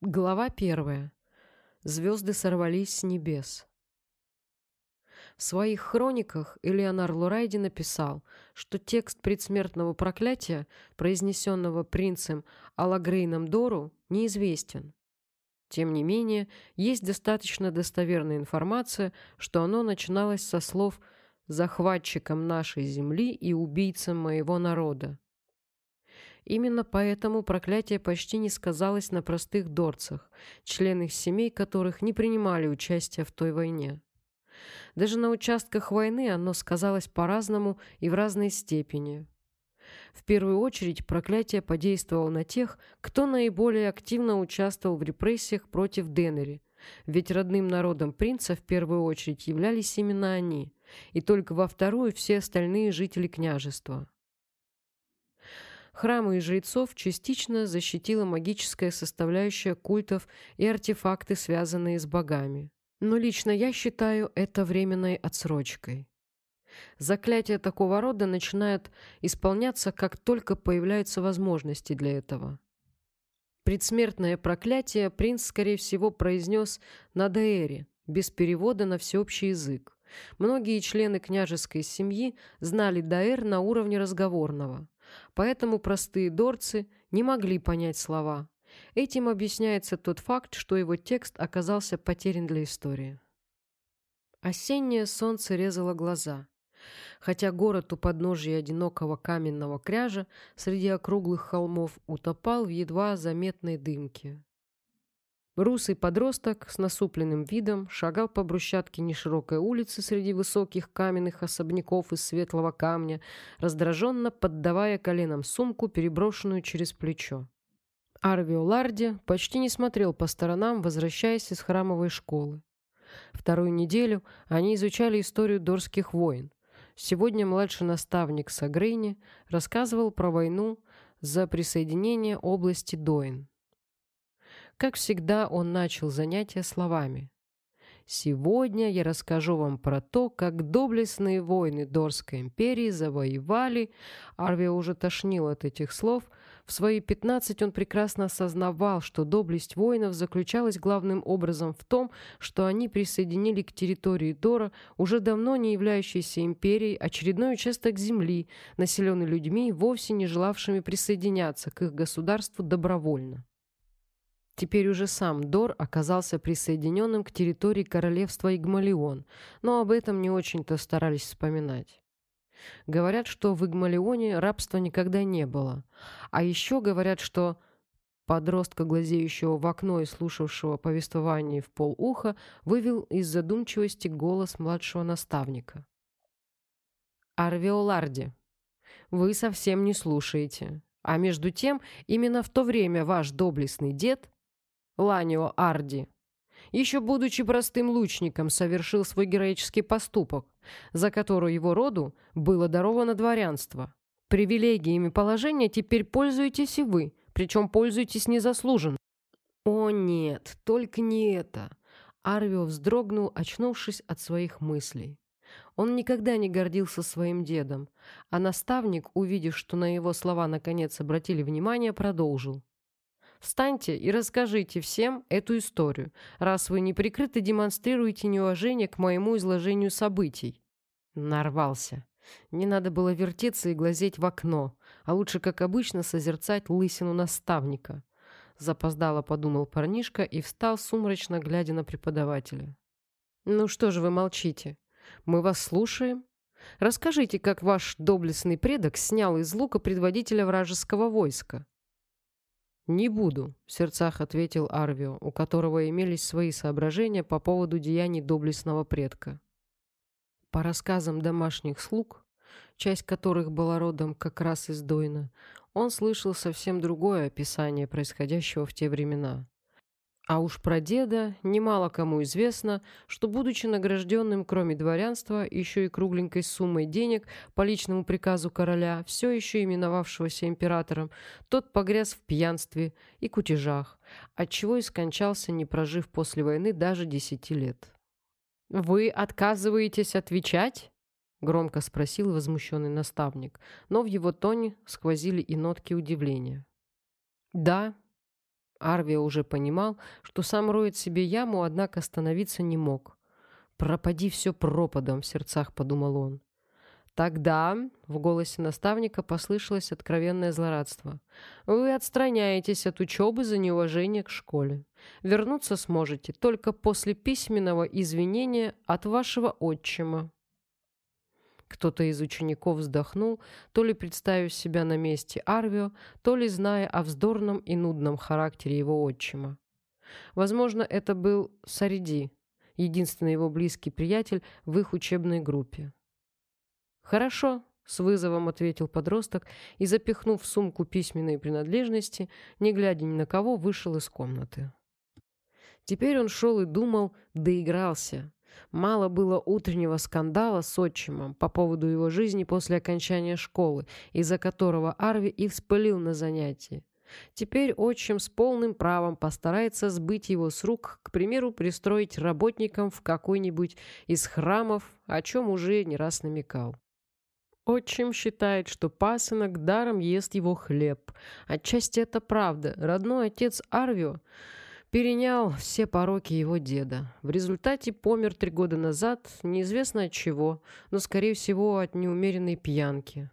Глава первая. Звезды сорвались с небес. В своих хрониках Элеонар Лурайди написал, что текст предсмертного проклятия, произнесенного принцем Алагрейном Дору, неизвестен. Тем не менее, есть достаточно достоверная информация, что оно начиналось со слов «захватчиком нашей земли и убийцам моего народа». Именно поэтому проклятие почти не сказалось на простых дорцах, члены семей которых не принимали участия в той войне. Даже на участках войны оно сказалось по-разному и в разной степени. В первую очередь проклятие подействовало на тех, кто наиболее активно участвовал в репрессиях против Денери, ведь родным народом принца в первую очередь являлись именно они, и только во вторую все остальные жители княжества. Храмы и жрецов частично защитила магическая составляющая культов и артефакты, связанные с богами. Но лично я считаю это временной отсрочкой. Заклятия такого рода начинают исполняться, как только появляются возможности для этого. Предсмертное проклятие принц, скорее всего, произнес на Даэре, без перевода на всеобщий язык. Многие члены княжеской семьи знали Даэр на уровне разговорного. Поэтому простые дорцы не могли понять слова. Этим объясняется тот факт, что его текст оказался потерян для истории. Осеннее солнце резало глаза. Хотя город у подножия одинокого каменного кряжа среди округлых холмов утопал в едва заметной дымке. Русый подросток с насупленным видом шагал по брусчатке неширокой улицы среди высоких каменных особняков из светлого камня, раздраженно поддавая коленом сумку, переброшенную через плечо. Арвио Ларди почти не смотрел по сторонам, возвращаясь из храмовой школы. Вторую неделю они изучали историю Дорских войн. Сегодня младший наставник Сагрейни рассказывал про войну за присоединение области Доин. Как всегда, он начал занятия словами. «Сегодня я расскажу вам про то, как доблестные воины Дорской империи завоевали...» Арвия уже тошнил от этих слов. В свои пятнадцать он прекрасно осознавал, что доблесть воинов заключалась главным образом в том, что они присоединили к территории Дора, уже давно не являющейся империей, очередной участок земли, населенный людьми, вовсе не желавшими присоединяться к их государству добровольно. Теперь уже сам Дор оказался присоединенным к территории королевства Игмалион, но об этом не очень-то старались вспоминать. Говорят, что в Игмалионе рабства никогда не было. А еще говорят, что подростка, глазеющего в окно и слушавшего повествование в полуха, вывел из задумчивости голос младшего наставника. «Арвиоларди, вы совсем не слушаете. А между тем, именно в то время ваш доблестный дед Ланио Арди. Еще будучи простым лучником, совершил свой героический поступок, за который его роду было даровано дворянство. Привилегиями положения теперь пользуетесь и вы, причем пользуетесь незаслуженно. О нет, только не это. Арвио вздрогнул, очнувшись от своих мыслей. Он никогда не гордился своим дедом, а наставник, увидев, что на его слова наконец обратили внимание, продолжил. Встаньте и расскажите всем эту историю, раз вы неприкрыто демонстрируете неуважение к моему изложению событий». Нарвался. Не надо было вертеться и глазеть в окно, а лучше, как обычно, созерцать лысину наставника. Запоздало подумал парнишка и встал сумрачно, глядя на преподавателя. «Ну что же вы молчите? Мы вас слушаем. Расскажите, как ваш доблестный предок снял из лука предводителя вражеского войска». «Не буду», — в сердцах ответил Арвио, у которого имелись свои соображения по поводу деяний доблестного предка. По рассказам домашних слуг, часть которых была родом как раз из Дойна, он слышал совсем другое описание происходящего в те времена. А уж про деда немало кому известно, что, будучи награжденным, кроме дворянства, еще и кругленькой суммой денег по личному приказу короля, все еще именовавшегося императором, тот погряз в пьянстве и кутежах, отчего и скончался, не прожив после войны даже десяти лет. «Вы отказываетесь отвечать?» — громко спросил возмущенный наставник, но в его тоне сквозили и нотки удивления. «Да», Арвия уже понимал, что сам роет себе яму, однако остановиться не мог. «Пропади все пропадом», — в сердцах подумал он. Тогда в голосе наставника послышалось откровенное злорадство. «Вы отстраняетесь от учебы за неуважение к школе. Вернуться сможете только после письменного извинения от вашего отчима». Кто-то из учеников вздохнул, то ли представив себя на месте Арвио, то ли зная о вздорном и нудном характере его отчима. Возможно, это был Сариди, единственный его близкий приятель в их учебной группе. «Хорошо», — с вызовом ответил подросток и, запихнув в сумку письменные принадлежности, не глядя ни на кого, вышел из комнаты. Теперь он шел и думал, доигрался. Мало было утреннего скандала с отчимом по поводу его жизни после окончания школы, из-за которого Арви и вспылил на занятии. Теперь отчим с полным правом постарается сбыть его с рук, к примеру, пристроить работникам в какой-нибудь из храмов, о чем уже не раз намекал. Отчим считает, что пасынок даром ест его хлеб. Отчасти это правда. Родной отец Арвио перенял все пороки его деда. В результате помер три года назад, неизвестно от чего, но, скорее всего, от неумеренной пьянки.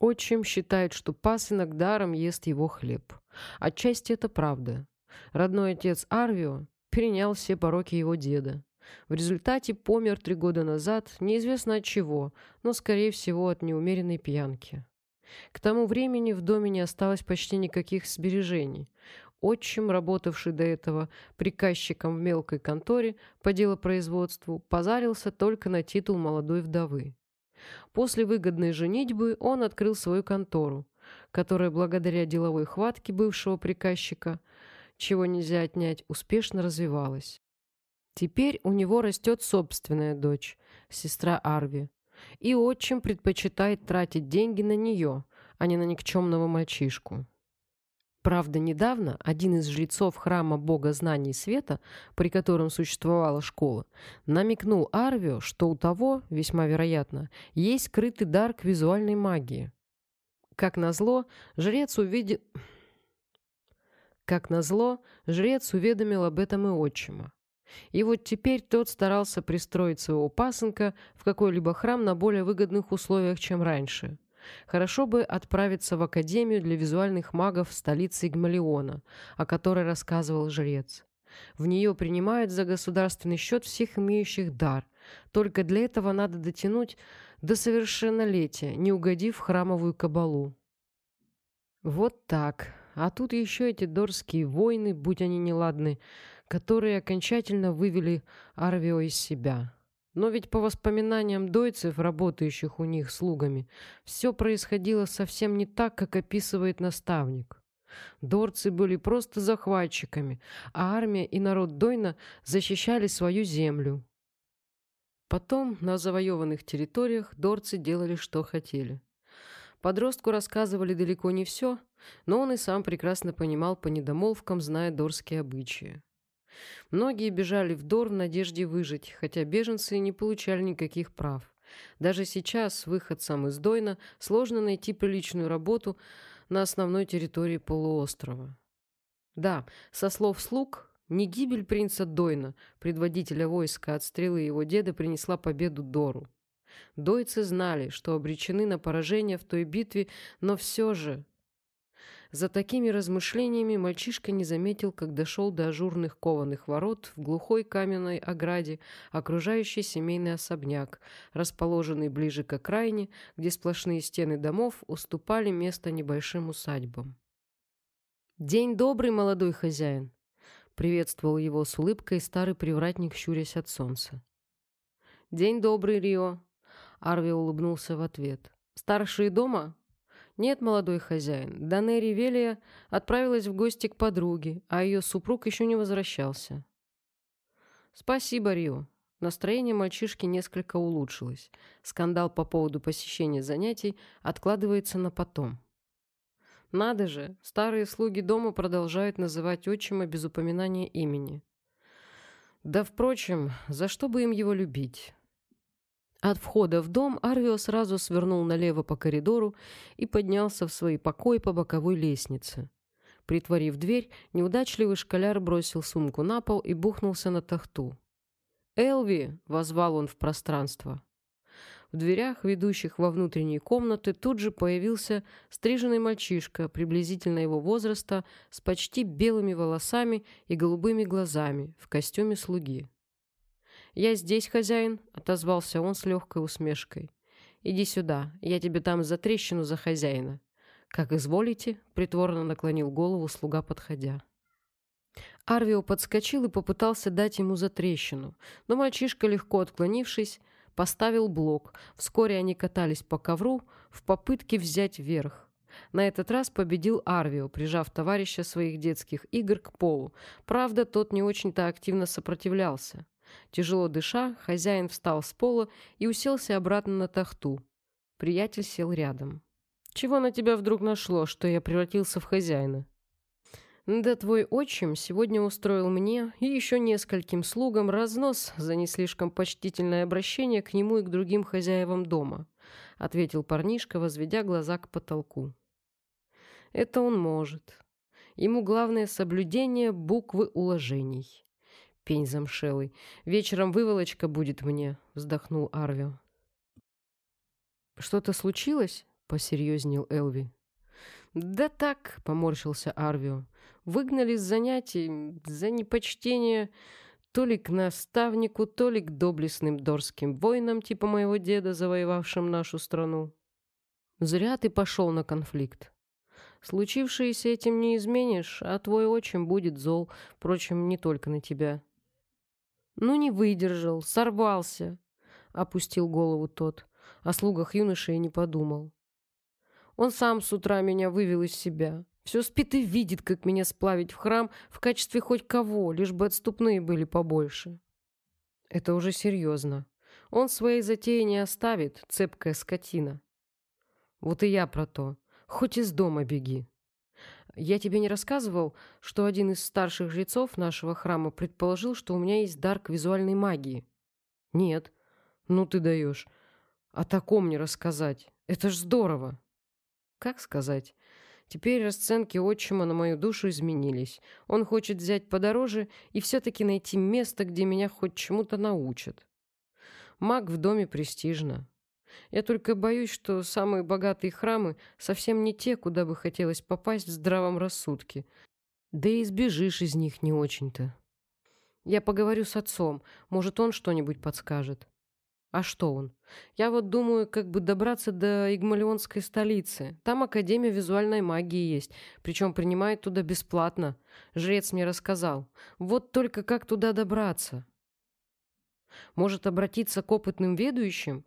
Отчим считает, что пасынок даром ест его хлеб. Отчасти это правда. Родной отец Арвио перенял все пороки его деда. В результате помер три года назад, неизвестно от чего, но, скорее всего, от неумеренной пьянки. К тому времени в доме не осталось почти никаких сбережений. Отчим, работавший до этого приказчиком в мелкой конторе по делопроизводству, позарился только на титул молодой вдовы. После выгодной женитьбы он открыл свою контору, которая благодаря деловой хватке бывшего приказчика, чего нельзя отнять, успешно развивалась. Теперь у него растет собственная дочь, сестра Арви. И отчим предпочитает тратить деньги на нее, а не на никчемного мальчишку. Правда, недавно один из жрецов храма бога знаний света, при котором существовала школа, намекнул Арвио, что у того, весьма вероятно, есть скрытый дар к визуальной магии. Как назло, жрец увидел... Как назло, жрец уведомил об этом и отчима. И вот теперь тот старался пристроить своего пасынка в какой-либо храм на более выгодных условиях, чем раньше. Хорошо бы отправиться в Академию для визуальных магов в столице Игмалиона, о которой рассказывал жрец. В нее принимают за государственный счет всех имеющих дар. Только для этого надо дотянуть до совершеннолетия, не угодив храмовую кабалу. Вот так. А тут еще эти дорские войны, будь они неладны, которые окончательно вывели Арвио из себя. Но ведь по воспоминаниям дойцев, работающих у них слугами, все происходило совсем не так, как описывает наставник. Дорцы были просто захватчиками, а армия и народ Дойна защищали свою землю. Потом на завоеванных территориях дорцы делали, что хотели. Подростку рассказывали далеко не все, но он и сам прекрасно понимал по недомолвкам, зная дорские обычаи. Многие бежали в Дор в надежде выжить, хотя беженцы не получали никаких прав. Даже сейчас выходцам из Дойна сложно найти приличную работу на основной территории полуострова. Да, со слов слуг, не гибель принца Дойна, предводителя войска от стрелы его деда, принесла победу Дору. Дойцы знали, что обречены на поражение в той битве, но все же за такими размышлениями мальчишка не заметил, как дошел до ажурных кованых ворот в глухой каменной ограде, окружающий семейный особняк, расположенный ближе к окраине, где сплошные стены домов уступали место небольшим усадьбам. «День добрый, молодой хозяин!» — приветствовал его с улыбкой старый привратник, щурясь от солнца. «День добрый, Рио!» — Арви улыбнулся в ответ. «Старшие дома?» «Нет, молодой хозяин, Данери Велия отправилась в гости к подруге, а ее супруг еще не возвращался». «Спасибо, Рио». Настроение мальчишки несколько улучшилось. Скандал по поводу посещения занятий откладывается на потом. Надо же, старые слуги дома продолжают называть отчима без упоминания имени. Да, впрочем, за что бы им его любить? От входа в дом Арвио сразу свернул налево по коридору и поднялся в свой покой по боковой лестнице. Притворив дверь, неудачливый школяр бросил сумку на пол и бухнулся на тахту. «Элви!» — возвал он в пространство. В дверях, ведущих во внутренние комнаты, тут же появился стриженный мальчишка, приблизительно его возраста, с почти белыми волосами и голубыми глазами, в костюме слуги. «Я здесь, хозяин», — отозвался он с легкой усмешкой. «Иди сюда, я тебе там за трещину за хозяина». «Как изволите», — притворно наклонил голову слуга, подходя. Арвио подскочил и попытался дать ему за трещину, но мальчишка, легко отклонившись, поставил блок. Вскоре они катались по ковру в попытке взять верх. На этот раз победил Арвио, прижав товарища своих детских игр к полу. Правда, тот не очень-то активно сопротивлялся. Тяжело дыша, хозяин встал с пола и уселся обратно на тахту. Приятель сел рядом. «Чего на тебя вдруг нашло, что я превратился в хозяина?» Да твой отчим сегодня устроил мне и еще нескольким слугам разнос за не слишком почтительное обращение к нему и к другим хозяевам дома, ответил парнишка, возведя глаза к потолку. Это он может. Ему главное соблюдение буквы уложений. Пень замшелый. Вечером выволочка будет мне, вздохнул Арвио. Что-то случилось? Посерьезнел Элви. «Да так», — поморщился Арвио. «Выгнали с занятий за непочтение то ли к наставнику, то ли к доблестным дорским воинам, типа моего деда, завоевавшим нашу страну. Зря ты пошел на конфликт. Случившееся этим не изменишь, а твой отчим будет зол, впрочем, не только на тебя». «Ну, не выдержал, сорвался», — опустил голову тот. О слугах юноши и не подумал. Он сам с утра меня вывел из себя. Все спит и видит, как меня сплавить в храм в качестве хоть кого, лишь бы отступные были побольше. Это уже серьезно. Он своей затеи не оставит, цепкая скотина. Вот и я про то. Хоть из дома беги. Я тебе не рассказывал, что один из старших жрецов нашего храма предположил, что у меня есть дар к визуальной магии? Нет. Ну ты даешь. О таком не рассказать. Это ж здорово. Как сказать? Теперь расценки отчима на мою душу изменились. Он хочет взять подороже и все-таки найти место, где меня хоть чему-то научат. Маг в доме престижно. Я только боюсь, что самые богатые храмы совсем не те, куда бы хотелось попасть в здравом рассудке. Да и избежишь из них не очень-то. Я поговорю с отцом, может, он что-нибудь подскажет. А что он? Я вот думаю, как бы добраться до Игмалионской столицы. Там Академия визуальной магии есть, причем принимают туда бесплатно. Жрец мне рассказал. Вот только как туда добраться? Может, обратиться к опытным ведущим?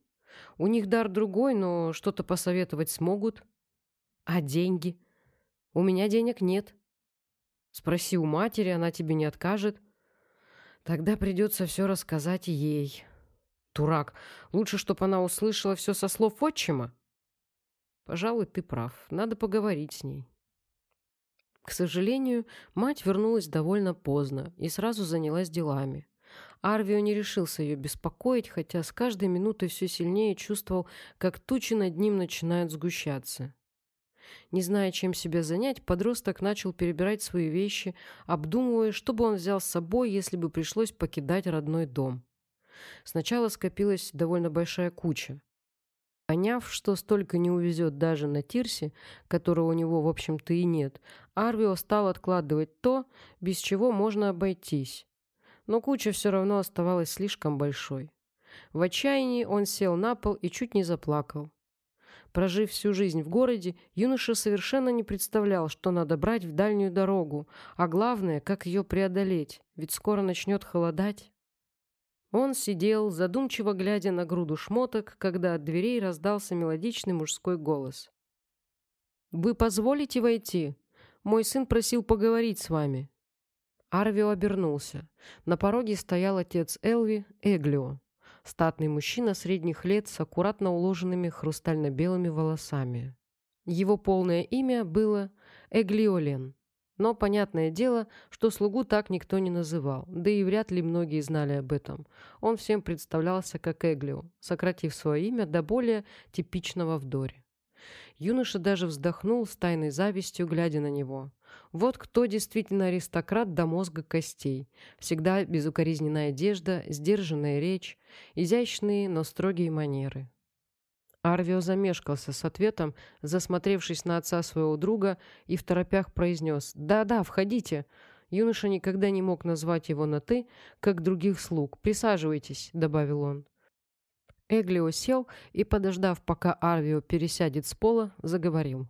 У них дар другой, но что-то посоветовать смогут. А деньги? У меня денег нет. Спроси у матери, она тебе не откажет. Тогда придется все рассказать ей. Дурак. Лучше, чтобы она услышала все со слов отчима. Пожалуй, ты прав. Надо поговорить с ней. К сожалению, мать вернулась довольно поздно и сразу занялась делами. Арвио не решился ее беспокоить, хотя с каждой минутой все сильнее чувствовал, как тучи над ним начинают сгущаться. Не зная, чем себя занять, подросток начал перебирать свои вещи, обдумывая, что бы он взял с собой, если бы пришлось покидать родной дом. Сначала скопилась довольно большая куча. Поняв, что столько не увезет даже на Тирсе, которого у него, в общем-то, и нет, Арвио стал откладывать то, без чего можно обойтись. Но куча все равно оставалась слишком большой. В отчаянии он сел на пол и чуть не заплакал. Прожив всю жизнь в городе, юноша совершенно не представлял, что надо брать в дальнюю дорогу, а главное, как ее преодолеть, ведь скоро начнет холодать. Он сидел, задумчиво глядя на груду шмоток, когда от дверей раздался мелодичный мужской голос. «Вы позволите войти? Мой сын просил поговорить с вами». Арвио обернулся. На пороге стоял отец Элви, Эглио, статный мужчина средних лет с аккуратно уложенными хрустально-белыми волосами. Его полное имя было Эглиолен. Но понятное дело, что слугу так никто не называл, да и вряд ли многие знали об этом. Он всем представлялся как Эглио, сократив свое имя до более типичного в Доре. Юноша даже вздохнул с тайной завистью, глядя на него. Вот кто действительно аристократ до мозга костей. Всегда безукоризненная одежда, сдержанная речь, изящные, но строгие манеры. Арвио замешкался с ответом, засмотревшись на отца своего друга, и в торопях произнес «Да-да, входите». Юноша никогда не мог назвать его на «ты», как других слуг. «Присаживайтесь», — добавил он. Эглио сел и, подождав, пока Арвио пересядет с пола, заговорил.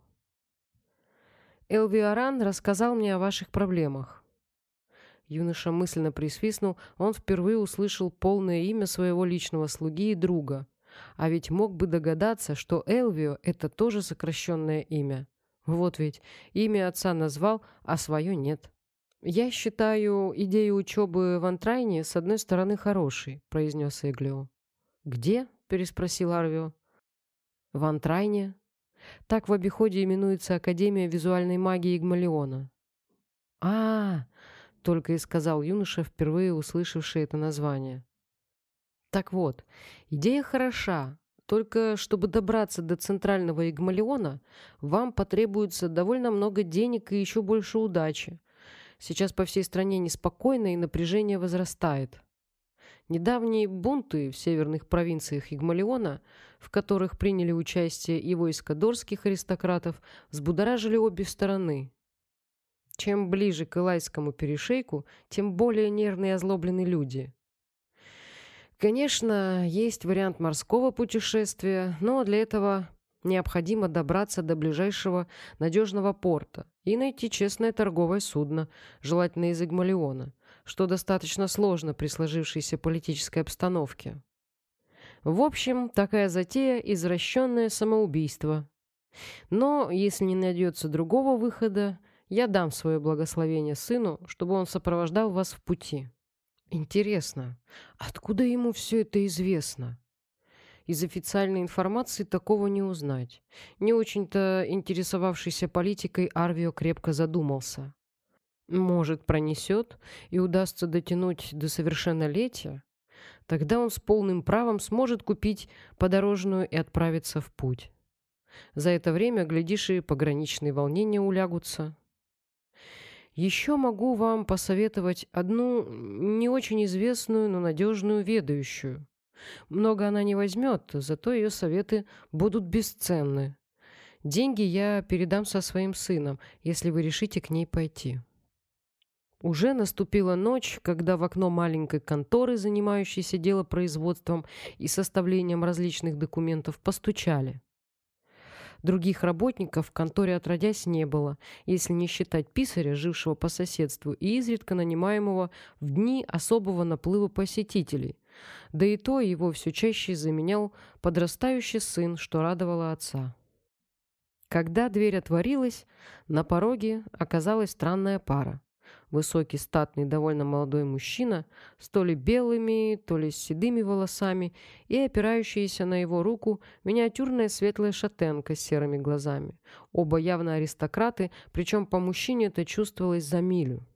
«Элвиоран рассказал мне о ваших проблемах». Юноша мысленно присвистнул, он впервые услышал полное имя своего личного слуги и друга. А ведь мог бы догадаться, что Элвио — это тоже сокращенное имя. Вот ведь, имя отца назвал, а свое нет. «Я считаю идею учебы в Антрайне с одной стороны хорошей», — произнес Эглио. «Где?» — переспросил Арвио. «В Антрайне. Так в обиходе именуется Академия визуальной магии Игмалиона». А, -а, -а только и сказал юноша, впервые услышавший это название. «Так вот, идея хороша, только чтобы добраться до центрального Игмалиона, вам потребуется довольно много денег и еще больше удачи. Сейчас по всей стране неспокойно и напряжение возрастает. Недавние бунты в северных провинциях Игмалиона, в которых приняли участие и войска дорских аристократов, взбудоражили обе стороны. Чем ближе к Илайскому перешейку, тем более нервные и озлобленные люди. Конечно, есть вариант морского путешествия, но для этого необходимо добраться до ближайшего надежного порта и найти честное торговое судно, желательно из Игмалиона что достаточно сложно при сложившейся политической обстановке. В общем, такая затея – извращенное самоубийство. Но если не найдется другого выхода, я дам свое благословение сыну, чтобы он сопровождал вас в пути. Интересно, откуда ему все это известно? Из официальной информации такого не узнать. Не очень-то интересовавшийся политикой Арвио крепко задумался. Может, пронесет и удастся дотянуть до совершеннолетия? Тогда он с полным правом сможет купить подорожную и отправиться в путь. За это время, глядишь, и пограничные волнения улягутся. Еще могу вам посоветовать одну не очень известную, но надежную ведающую. Много она не возьмет, зато ее советы будут бесценны. Деньги я передам со своим сыном, если вы решите к ней пойти. Уже наступила ночь, когда в окно маленькой конторы, занимающейся делопроизводством и составлением различных документов, постучали. Других работников в конторе отродясь не было, если не считать писаря, жившего по соседству, и изредка нанимаемого в дни особого наплыва посетителей. Да и то его все чаще заменял подрастающий сын, что радовало отца. Когда дверь отворилась, на пороге оказалась странная пара высокий, статный, довольно молодой мужчина с то ли белыми, то ли седыми волосами и опирающаяся на его руку миниатюрная светлая шатенка с серыми глазами. Оба явно аристократы, причем по мужчине это чувствовалось за милю.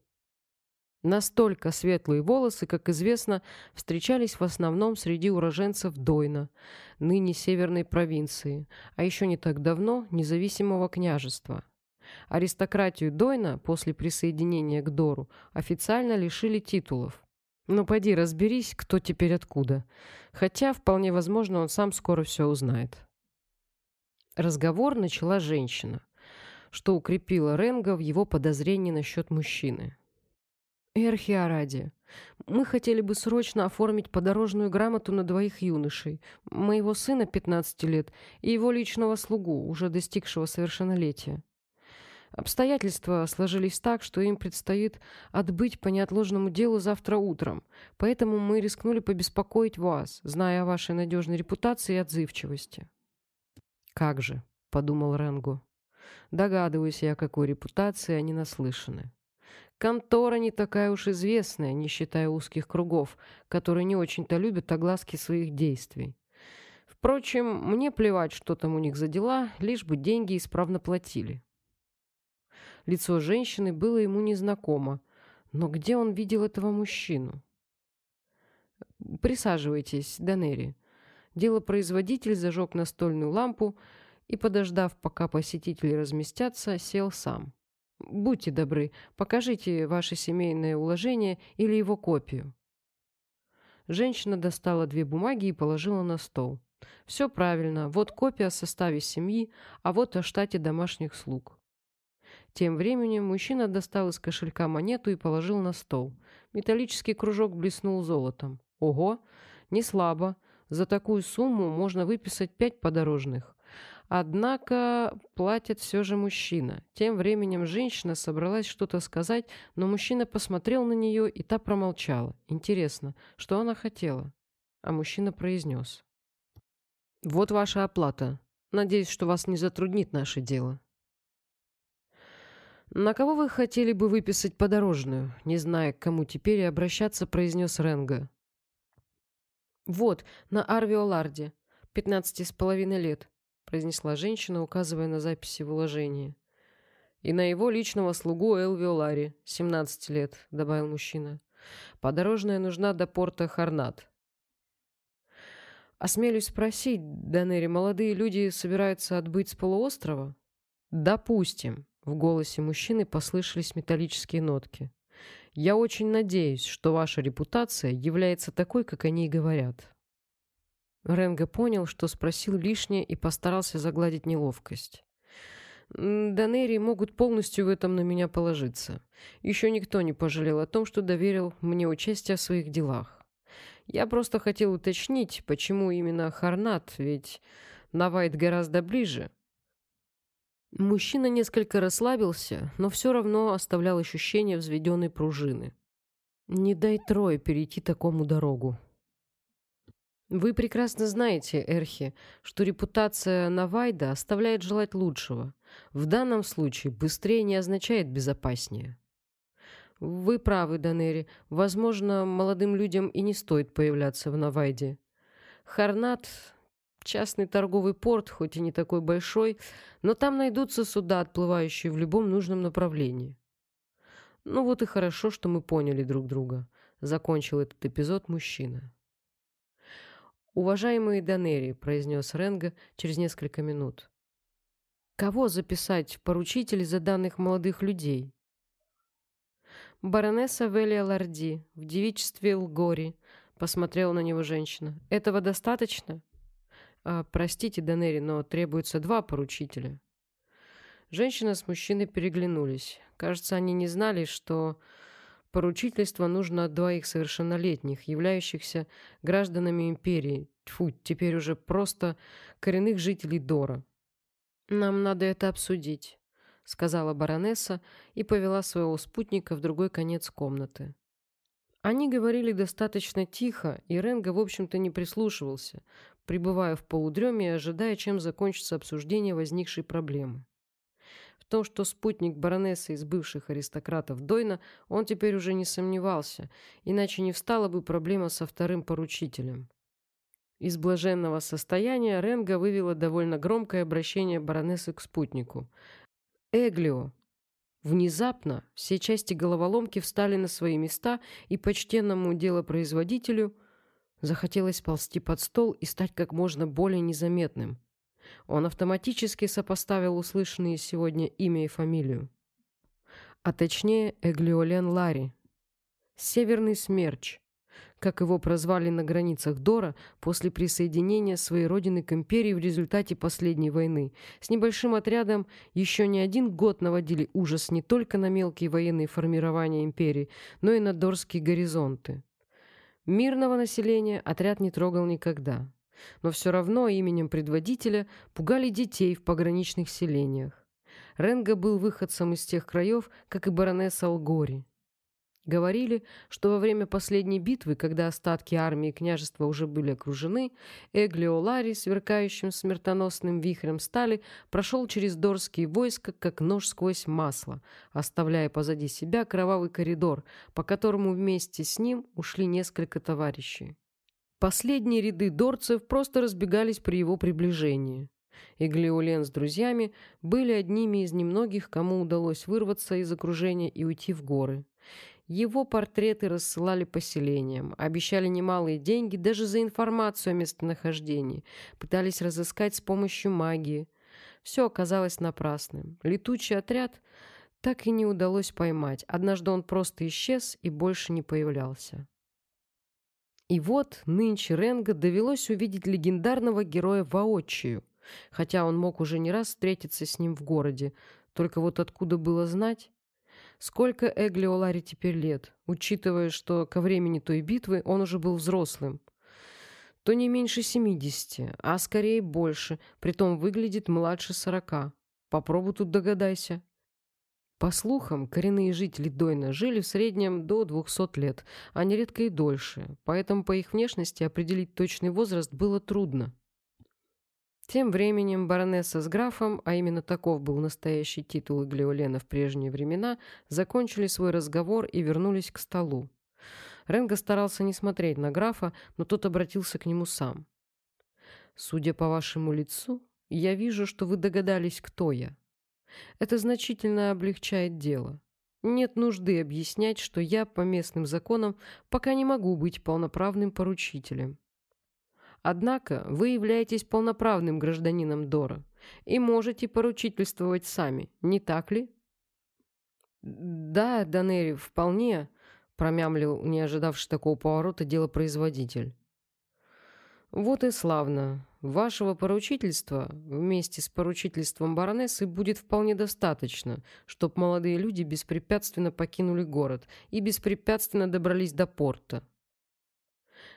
Настолько светлые волосы, как известно, встречались в основном среди уроженцев Дойна, ныне северной провинции, а еще не так давно независимого княжества – Аристократию Дойна после присоединения к Дору официально лишили титулов. Ну, поди разберись, кто теперь откуда. Хотя, вполне возможно, он сам скоро все узнает. Разговор начала женщина, что укрепило Ренга в его подозрении насчет мужчины. «Эрхиаради, мы хотели бы срочно оформить подорожную грамоту на двоих юношей, моего сына 15 лет и его личного слугу, уже достигшего совершеннолетия. Обстоятельства сложились так, что им предстоит отбыть по неотложному делу завтра утром, поэтому мы рискнули побеспокоить вас, зная о вашей надежной репутации и отзывчивости». «Как же», — подумал Ренгу, — «догадываюсь я, какой репутации они наслышаны». Контора не такая уж известная, не считая узких кругов, которые не очень-то любят огласки своих действий. Впрочем, мне плевать, что там у них за дела, лишь бы деньги исправно платили. Лицо женщины было ему незнакомо. Но где он видел этого мужчину? «Присаживайтесь, Данери». Делопроизводитель зажег настольную лампу и, подождав, пока посетители разместятся, сел сам. «Будьте добры, покажите ваше семейное уложение или его копию». Женщина достала две бумаги и положила на стол. «Все правильно. Вот копия о составе семьи, а вот о штате домашних слуг». Тем временем мужчина достал из кошелька монету и положил на стол. Металлический кружок блеснул золотом. Ого, не слабо. За такую сумму можно выписать пять подорожных. Однако платит все же мужчина. Тем временем женщина собралась что-то сказать, но мужчина посмотрел на нее, и та промолчала. Интересно, что она хотела? А мужчина произнес. «Вот ваша оплата. Надеюсь, что вас не затруднит наше дело». «На кого вы хотели бы выписать подорожную?» Не зная, к кому теперь и обращаться, произнес Ренга. «Вот, на Арвио Ларди, пятнадцати с половиной лет», произнесла женщина, указывая на записи в уложении. «И на его личного слугу Элвио Ларри, семнадцати лет», добавил мужчина. «Подорожная нужна до порта Харнат». «Осмелюсь спросить, Данери, молодые люди собираются отбыть с полуострова?» «Допустим», в голосе мужчины послышались металлические нотки. «Я очень надеюсь, что ваша репутация является такой, как они и говорят». Ренго понял, что спросил лишнее и постарался загладить неловкость. Данери могут полностью в этом на меня положиться. Еще никто не пожалел о том, что доверил мне участие в своих делах. Я просто хотел уточнить, почему именно Харнат, ведь Навайт гораздо ближе. Мужчина несколько расслабился, но все равно оставлял ощущение взведенной пружины. «Не дай Трое перейти такому дорогу». «Вы прекрасно знаете, Эрхи, что репутация Навайда оставляет желать лучшего. В данном случае быстрее не означает безопаснее». «Вы правы, Данери. Возможно, молодым людям и не стоит появляться в Навайде. Харнат Частный торговый порт, хоть и не такой большой, но там найдутся суда, отплывающие в любом нужном направлении. Ну вот и хорошо, что мы поняли друг друга. Закончил этот эпизод мужчина. «Уважаемые Данери», — произнес Ренга через несколько минут. «Кого записать в поручители за данных молодых людей?» «Баронесса Велия Ларди в девичестве Лгори», — посмотрела на него женщина. «Этого достаточно?» А, «Простите, Данери, но требуется два поручителя». Женщина с мужчиной переглянулись. Кажется, они не знали, что поручительство нужно от двоих совершеннолетних, являющихся гражданами империи. Тьфу, теперь уже просто коренных жителей Дора. «Нам надо это обсудить», — сказала баронесса и повела своего спутника в другой конец комнаты. Они говорили достаточно тихо, и Ренго, в общем-то, не прислушивался, пребывая в полудреме и ожидая, чем закончится обсуждение возникшей проблемы. В том, что спутник баронессы из бывших аристократов Дойна, он теперь уже не сомневался, иначе не встала бы проблема со вторым поручителем. Из блаженного состояния Ренга вывела довольно громкое обращение баронессы к спутнику. «Эглио!» Внезапно все части головоломки встали на свои места, и почтенному делопроизводителю Захотелось ползти под стол и стать как можно более незаметным. Он автоматически сопоставил услышанные сегодня имя и фамилию. А точнее, Эглиолен Ларри. Северный смерч, как его прозвали на границах Дора после присоединения своей родины к империи в результате последней войны. С небольшим отрядом еще не один год наводили ужас не только на мелкие военные формирования империи, но и на дорские горизонты. Мирного населения отряд не трогал никогда. Но все равно именем предводителя пугали детей в пограничных селениях. Ренго был выходцем из тех краев, как и баронесса Алгори. Говорили, что во время последней битвы, когда остатки армии княжества уже были окружены, Эглио Ларри, сверкающим смертоносным вихрем стали, прошел через дорские войска, как нож сквозь масло, оставляя позади себя кровавый коридор, по которому вместе с ним ушли несколько товарищей. Последние ряды дорцев просто разбегались при его приближении. Иглиолен с друзьями были одними из немногих, кому удалось вырваться из окружения и уйти в горы. Его портреты рассылали поселениям, обещали немалые деньги даже за информацию о местонахождении, пытались разыскать с помощью магии. Все оказалось напрасным. Летучий отряд так и не удалось поймать. Однажды он просто исчез и больше не появлялся. И вот нынче Ренго довелось увидеть легендарного героя воочию, хотя он мог уже не раз встретиться с ним в городе, только вот откуда было знать? Сколько Эглио Ларри теперь лет, учитывая, что ко времени той битвы он уже был взрослым? То не меньше семидесяти, а скорее больше, притом выглядит младше сорока. Попробуй тут догадайся. По слухам, коренные жители Дойна жили в среднем до 200 лет, а нередко и дольше, поэтому по их внешности определить точный возраст было трудно. Тем временем баронесса с графом, а именно таков был настоящий титул Иглиолена в прежние времена, закончили свой разговор и вернулись к столу. Ренго старался не смотреть на графа, но тот обратился к нему сам. «Судя по вашему лицу, я вижу, что вы догадались, кто я. Это значительно облегчает дело. Нет нужды объяснять, что я по местным законам пока не могу быть полноправным поручителем. Однако вы являетесь полноправным гражданином Дора и можете поручительствовать сами, не так ли? «Да, Данери, вполне», — промямлил, не ожидавший такого поворота, делопроизводитель. «Вот и славно. Вашего поручительства вместе с поручительством баронессы будет вполне достаточно, чтобы молодые люди беспрепятственно покинули город и беспрепятственно добрались до порта.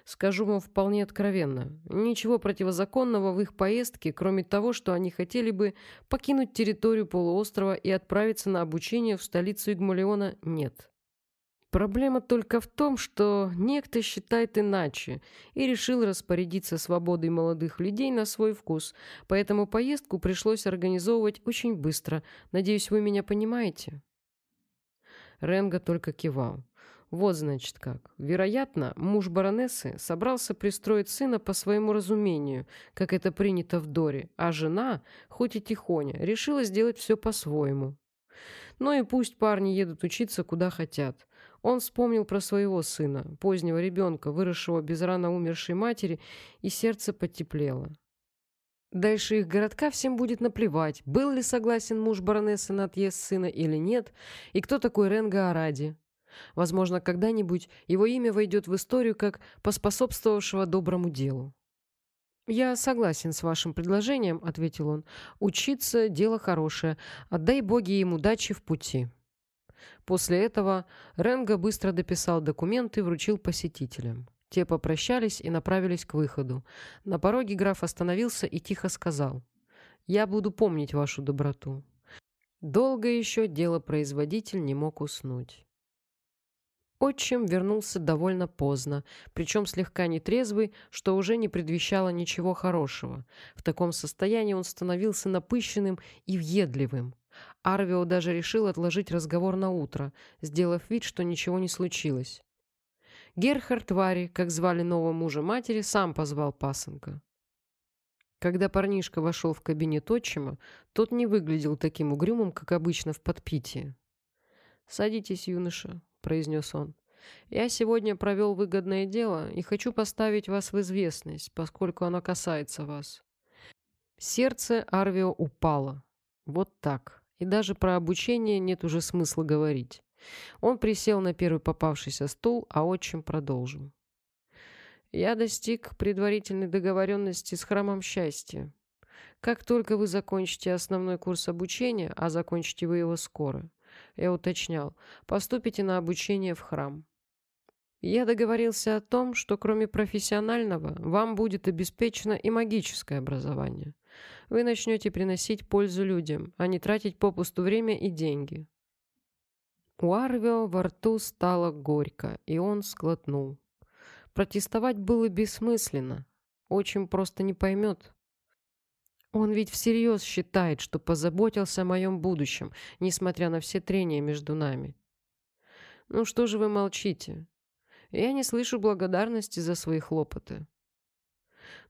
Скажу вам вполне откровенно, ничего противозаконного в их поездке, кроме того, что они хотели бы покинуть территорию полуострова и отправиться на обучение в столицу Игмалиона, нет». Проблема только в том, что некто считает иначе и решил распорядиться свободой молодых людей на свой вкус, поэтому поездку пришлось организовывать очень быстро. Надеюсь, вы меня понимаете?» Ренго только кивал. Вот, значит, как. Вероятно, муж баронессы собрался пристроить сына по своему разумению, как это принято в Доре, а жена, хоть и тихоня, решила сделать все по-своему. Ну и пусть парни едут учиться куда хотят. Он вспомнил про своего сына, позднего ребенка, выросшего без рано умершей матери, и сердце потеплело. Дальше их городка всем будет наплевать, был ли согласен муж баронессы на отъезд сына или нет, и кто такой Ренго Аради. Возможно, когда-нибудь его имя войдет в историю как поспособствовавшего доброму делу. «Я согласен с вашим предложением», — ответил он. «Учиться — дело хорошее. Отдай боги им удачи в пути». После этого Ренго быстро дописал документы и вручил посетителям. Те попрощались и направились к выходу. На пороге граф остановился и тихо сказал. «Я буду помнить вашу доброту». Долго еще делопроизводитель не мог уснуть. Отчим вернулся довольно поздно, причем слегка нетрезвый, что уже не предвещало ничего хорошего. В таком состоянии он становился напыщенным и въедливым. Арвио даже решил отложить разговор на утро, сделав вид, что ничего не случилось. Герхард Вари, как звали нового мужа матери, сам позвал пасынка. Когда парнишка вошел в кабинет отчима, тот не выглядел таким угрюмым, как обычно в подпитии. «Садитесь, юноша», — произнес он. «Я сегодня провел выгодное дело и хочу поставить вас в известность, поскольку оно касается вас». Сердце Арвио упало. Вот так. И даже про обучение нет уже смысла говорить. Он присел на первый попавшийся стул, а отчим продолжил. «Я достиг предварительной договоренности с Храмом Счастья. Как только вы закончите основной курс обучения, а закончите вы его скоро, я уточнял, поступите на обучение в храм. Я договорился о том, что кроме профессионального вам будет обеспечено и магическое образование вы начнете приносить пользу людям, а не тратить попусту время и деньги. У Арвио во рту стало горько, и он сглотнул. Протестовать было бессмысленно. Очень просто не поймет. Он ведь всерьез считает, что позаботился о моем будущем, несмотря на все трения между нами. Ну что же вы молчите? Я не слышу благодарности за свои хлопоты.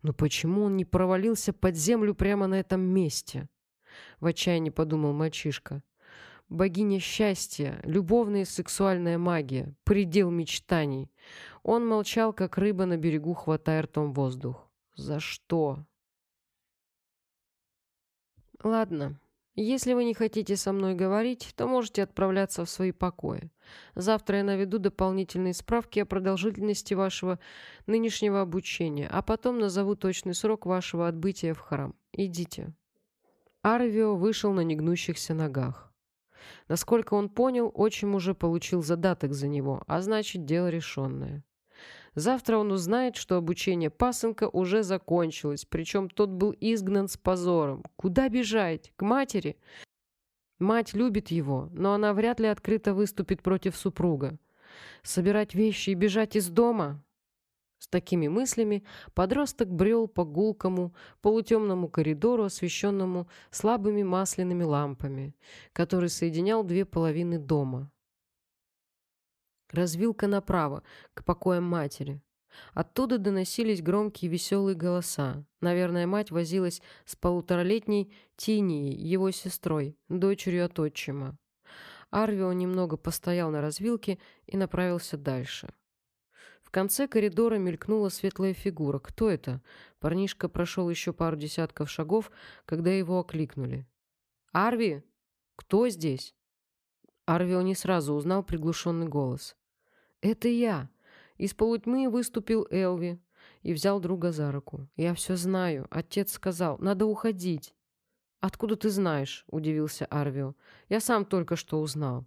Но почему он не провалился под землю прямо на этом месте? В отчаянии подумал мальчишка. Богиня счастья, любовная и сексуальная магия, предел мечтаний. Он молчал, как рыба на берегу, хватая ртом воздух. За что? Ладно, если вы не хотите со мной говорить, то можете отправляться в свои покои. Завтра я наведу дополнительные справки о продолжительности вашего нынешнего обучения, а потом назову точный срок вашего отбытия в храм. Идите». Арвио вышел на негнущихся ногах. Насколько он понял, отчим уже получил задаток за него, а значит, дело решенное. Завтра он узнает, что обучение пасынка уже закончилось, причем тот был изгнан с позором. Куда бежать? К матери? Мать любит его, но она вряд ли открыто выступит против супруга. Собирать вещи и бежать из дома? С такими мыслями подросток брел по гулкому, полутемному коридору, освещенному слабыми масляными лампами, который соединял две половины дома. Развилка направо, к покоям матери. Оттуда доносились громкие веселые голоса. Наверное, мать возилась с полуторалетней Тинией, его сестрой, дочерью от отчима. Арвио немного постоял на развилке и направился дальше. В конце коридора мелькнула светлая фигура. Кто это? Парнишка прошел еще пару десятков шагов, когда его окликнули. «Арви? Кто здесь?» Арвио не сразу узнал приглушенный голос. «Это я!» Из полутьмы выступил Элви и взял друга за руку. «Я все знаю. Отец сказал, надо уходить». «Откуда ты знаешь?» – удивился Арвио. «Я сам только что узнал».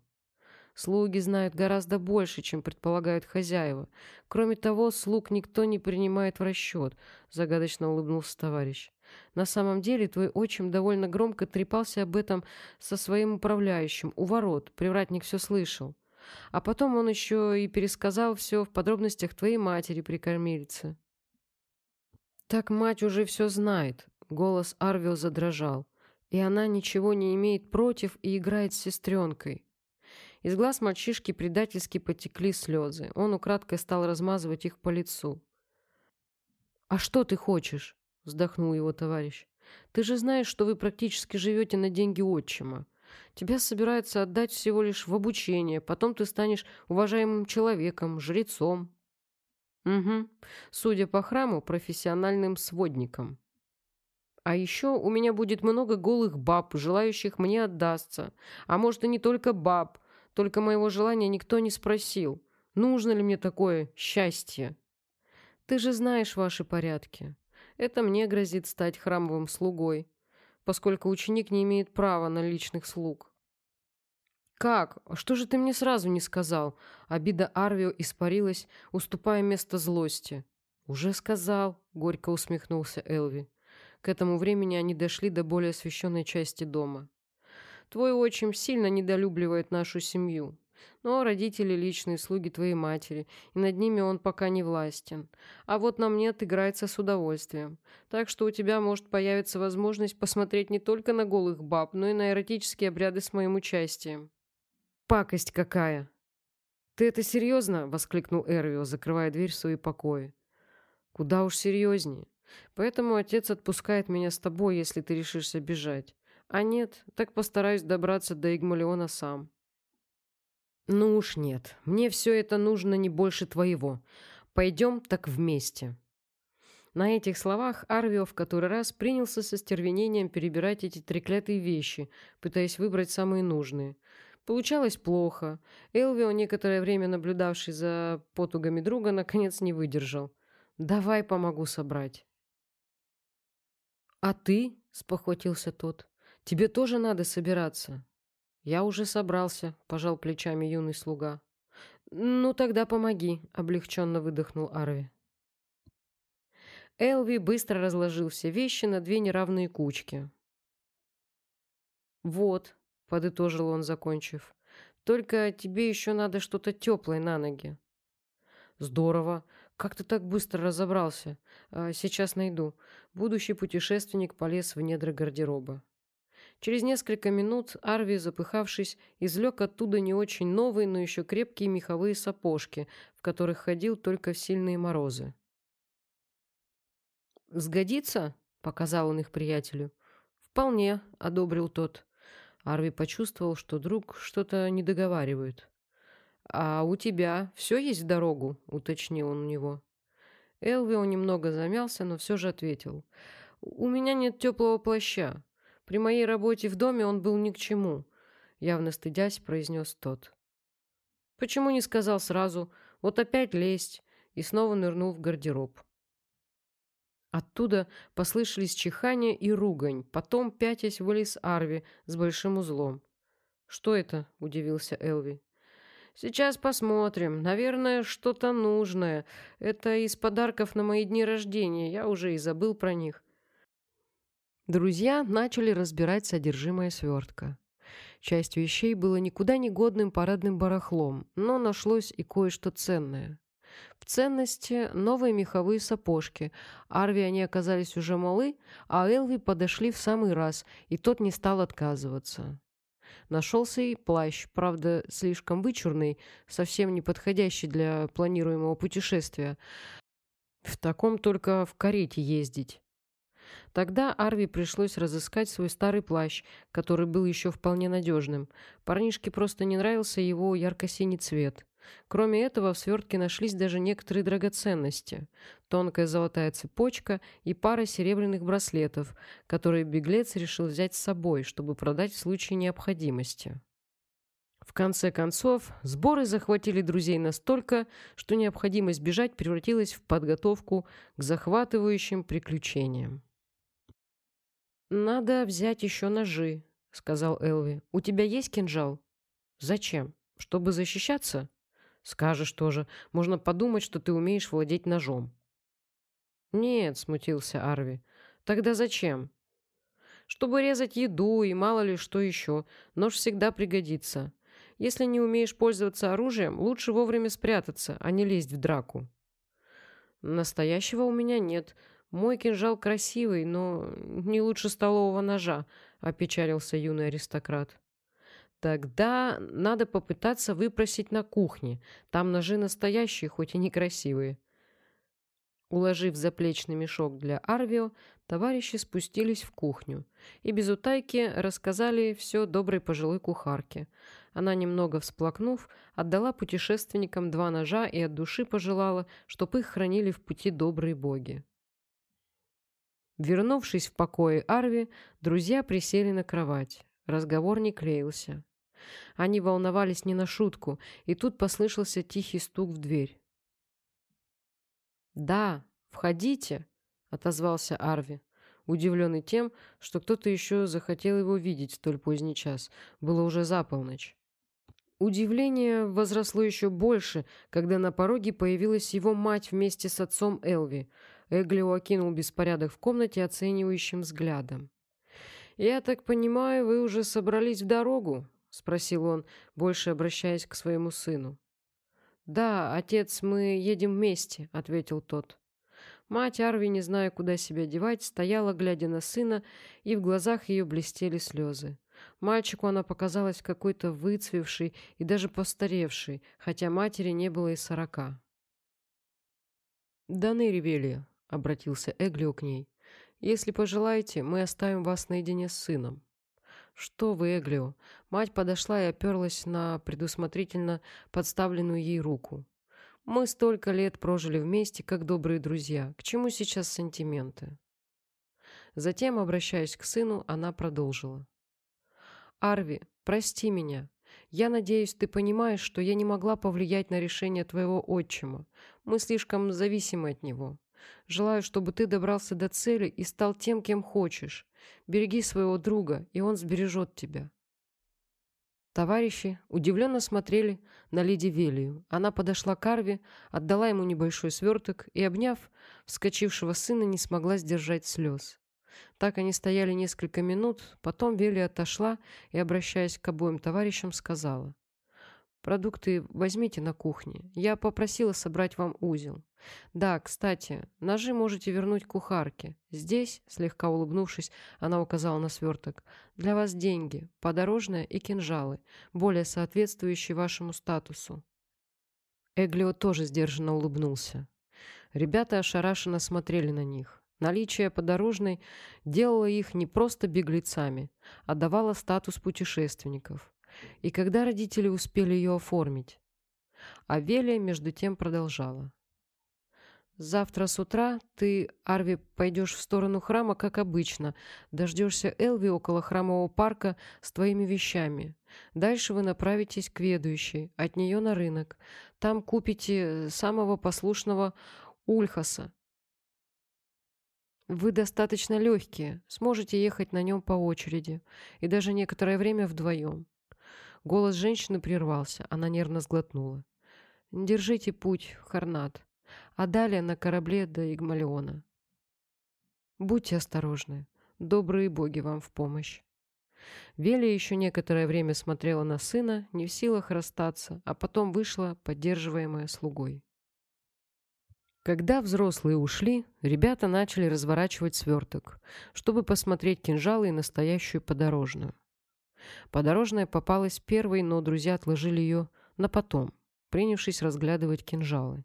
Слуги знают гораздо больше, чем предполагают хозяева. Кроме того, слуг никто не принимает в расчет, загадочно улыбнулся товарищ. На самом деле, твой отчим довольно громко трепался об этом со своим управляющим у ворот. Привратник все слышал. А потом он еще и пересказал все в подробностях твоей матери при кормильце. Так мать уже все знает. Голос Арвио задрожал. И она ничего не имеет против и играет с сестренкой. Из глаз мальчишки предательски потекли слезы. Он украдкой стал размазывать их по лицу. «А что ты хочешь?» — вздохнул его товарищ. «Ты же знаешь, что вы практически живете на деньги отчима. Тебя собираются отдать всего лишь в обучение, потом ты станешь уважаемым человеком, жрецом». «Угу. Судя по храму, профессиональным сводником». А еще у меня будет много голых баб, желающих мне отдастся. А может, и не только баб, только моего желания никто не спросил. Нужно ли мне такое счастье? Ты же знаешь ваши порядки. Это мне грозит стать храмовым слугой, поскольку ученик не имеет права на личных слуг. «Как? Что же ты мне сразу не сказал?» Обида Арвио испарилась, уступая место злости. «Уже сказал», — горько усмехнулся Элви. К этому времени они дошли до более освещенной части дома. Твой отчим сильно недолюбливает нашу семью. Но родители – личные слуги твоей матери, и над ними он пока не властен. А вот на мне отыграется с удовольствием. Так что у тебя может появиться возможность посмотреть не только на голых баб, но и на эротические обряды с моим участием». «Пакость какая!» «Ты это серьезно?» – воскликнул Эрвио, закрывая дверь в свои покои. «Куда уж серьезнее. Поэтому отец отпускает меня с тобой, если ты решишься бежать. А нет, так постараюсь добраться до Игмалиона сам. Ну уж нет, мне все это нужно не больше твоего. Пойдем так вместе. На этих словах Арвио в который раз принялся со стервенением перебирать эти треклятые вещи, пытаясь выбрать самые нужные. Получалось плохо. Элвио, некоторое время наблюдавший за потугами друга, наконец не выдержал. «Давай помогу собрать». «А ты?» — спохватился тот. Тебе тоже надо собираться. Я уже собрался, пожал плечами юный слуга. Ну тогда помоги, облегченно выдохнул Арви. Элви быстро разложил все вещи на две неравные кучки. «Вот», — подытожил он, закончив, — «только тебе еще надо что-то теплое на ноги». «Здорово. Как ты так быстро разобрался? А, сейчас найду». Будущий путешественник полез в недра гардероба. Через несколько минут Арви, запыхавшись, извлек оттуда не очень новые, но еще крепкие меховые сапожки, в которых ходил только в сильные морозы. «Сгодится?» — показал он их приятелю. «Вполне», — одобрил тот. Арви почувствовал, что друг что-то не договаривает. «А у тебя все есть в дорогу?» — уточнил он у него. Элвио немного замялся, но все же ответил. «У меня нет теплого плаща. При моей работе в доме он был ни к чему, явно стыдясь, произнес тот. Почему не сказал сразу? Вот опять лезть. И снова нырнул в гардероб. Оттуда послышались чихание и ругань. Потом, пятясь, вылез Арви с большим узлом. «Что это?» — удивился Элви. «Сейчас посмотрим. Наверное, что-то нужное. Это из подарков на мои дни рождения. Я уже и забыл про них». Друзья начали разбирать содержимое свертка. Часть вещей было никуда не годным парадным барахлом, но нашлось и кое-что ценное. В ценности новые меховые сапожки. Арви они оказались уже малы, а Элви подошли в самый раз, и тот не стал отказываться. Нашелся и плащ, правда, слишком вычурный, совсем не подходящий для планируемого путешествия. В таком только в карете ездить. Тогда Арви пришлось разыскать свой старый плащ, который был еще вполне надежным. Парнишке просто не нравился его ярко-синий цвет. Кроме этого, в свертке нашлись даже некоторые драгоценности. Тонкая золотая цепочка и пара серебряных браслетов, которые беглец решил взять с собой, чтобы продать в случае необходимости. В конце концов, сборы захватили друзей настолько, что необходимость бежать превратилась в подготовку к захватывающим приключениям. «Надо взять еще ножи», — сказал Элви. «У тебя есть кинжал?» «Зачем? Чтобы защищаться?» Скажешь тоже. Можно подумать, что ты умеешь владеть ножом. Нет, смутился Арви. Тогда зачем? Чтобы резать еду и мало ли что еще. Нож всегда пригодится. Если не умеешь пользоваться оружием, лучше вовремя спрятаться, а не лезть в драку. Настоящего у меня нет. Мой кинжал красивый, но не лучше столового ножа, опечалился юный аристократ. Тогда надо попытаться выпросить на кухне. Там ножи настоящие, хоть и некрасивые. Уложив заплечный мешок для Арвио, товарищи спустились в кухню и без утайки рассказали все доброй пожилой кухарке. Она, немного всплакнув, отдала путешественникам два ножа и от души пожелала, чтоб их хранили в пути добрые боги. Вернувшись в покое Арви, друзья присели на кровать. Разговор не клеился. Они волновались не на шутку, и тут послышался тихий стук в дверь. «Да, входите», — отозвался Арви, удивленный тем, что кто-то еще захотел его видеть в столь поздний час. Было уже за полночь. Удивление возросло еще больше, когда на пороге появилась его мать вместе с отцом Элви. Эглио окинул беспорядок в комнате оценивающим взглядом. «Я так понимаю, вы уже собрались в дорогу?» — спросил он, больше обращаясь к своему сыну. «Да, отец, мы едем вместе», — ответил тот. Мать Арви, не зная, куда себя девать, стояла, глядя на сына, и в глазах ее блестели слезы. Мальчику она показалась какой-то выцвевшей и даже постаревшей, хотя матери не было и сорока. «Даны Ревелия», — обратился Эглио к ней, — «если пожелаете, мы оставим вас наедине с сыном». «Что вы, Эглио?» Мать подошла и оперлась на предусмотрительно подставленную ей руку. «Мы столько лет прожили вместе, как добрые друзья. К чему сейчас сантименты?» Затем, обращаясь к сыну, она продолжила. «Арви, прости меня. Я надеюсь, ты понимаешь, что я не могла повлиять на решение твоего отчима. Мы слишком зависимы от него. Желаю, чтобы ты добрался до цели и стал тем, кем хочешь. Береги своего друга, и он сбережет тебя». Товарищи удивленно смотрели на леди Велию. Она подошла к Арве, отдала ему небольшой сверток и, обняв вскочившего сына, не смогла сдержать слез. Так они стояли несколько минут, потом Велия отошла и, обращаясь к обоим товарищам, сказала. Продукты возьмите на кухне. Я попросила собрать вам узел. Да, кстати, ножи можете вернуть кухарке. Здесь, слегка улыбнувшись, она указала на сверток, для вас деньги, подорожные и кинжалы, более соответствующие вашему статусу. Эглио тоже сдержанно улыбнулся. Ребята ошарашенно смотрели на них. Наличие подорожной делало их не просто беглецами, а давало статус путешественников. И когда родители успели ее оформить? А Велия между тем продолжала. Завтра с утра ты, Арви, пойдешь в сторону храма, как обычно. Дождешься Элви около храмового парка с твоими вещами. Дальше вы направитесь к ведущей, от нее на рынок. Там купите самого послушного Ульхаса. Вы достаточно легкие, сможете ехать на нем по очереди, и даже некоторое время вдвоем. Голос женщины прервался, она нервно сглотнула. «Держите путь, Харнат а далее на корабле до Игмалиона. Будьте осторожны. Добрые боги вам в помощь. Велия еще некоторое время смотрела на сына, не в силах расстаться, а потом вышла, поддерживаемая слугой. Когда взрослые ушли, ребята начали разворачивать сверток, чтобы посмотреть кинжалы и настоящую подорожную. Подорожная попалась первой, но друзья отложили ее на потом, принявшись разглядывать кинжалы.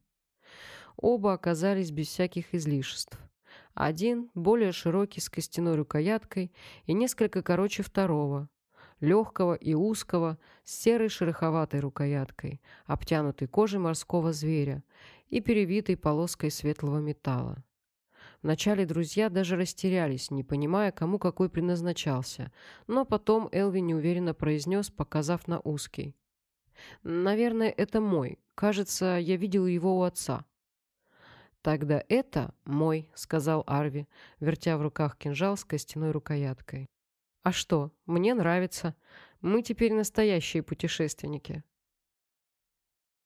Оба оказались без всяких излишеств. Один более широкий с костяной рукояткой и несколько короче второго, легкого и узкого, с серой шероховатой рукояткой, обтянутой кожей морского зверя и перевитой полоской светлого металла. Вначале друзья даже растерялись, не понимая, кому какой предназначался, но потом Элви неуверенно произнес, показав на узкий. «Наверное, это мой. Кажется, я видел его у отца». «Тогда это мой», — сказал Арви, вертя в руках кинжал с костяной рукояткой. «А что, мне нравится. Мы теперь настоящие путешественники».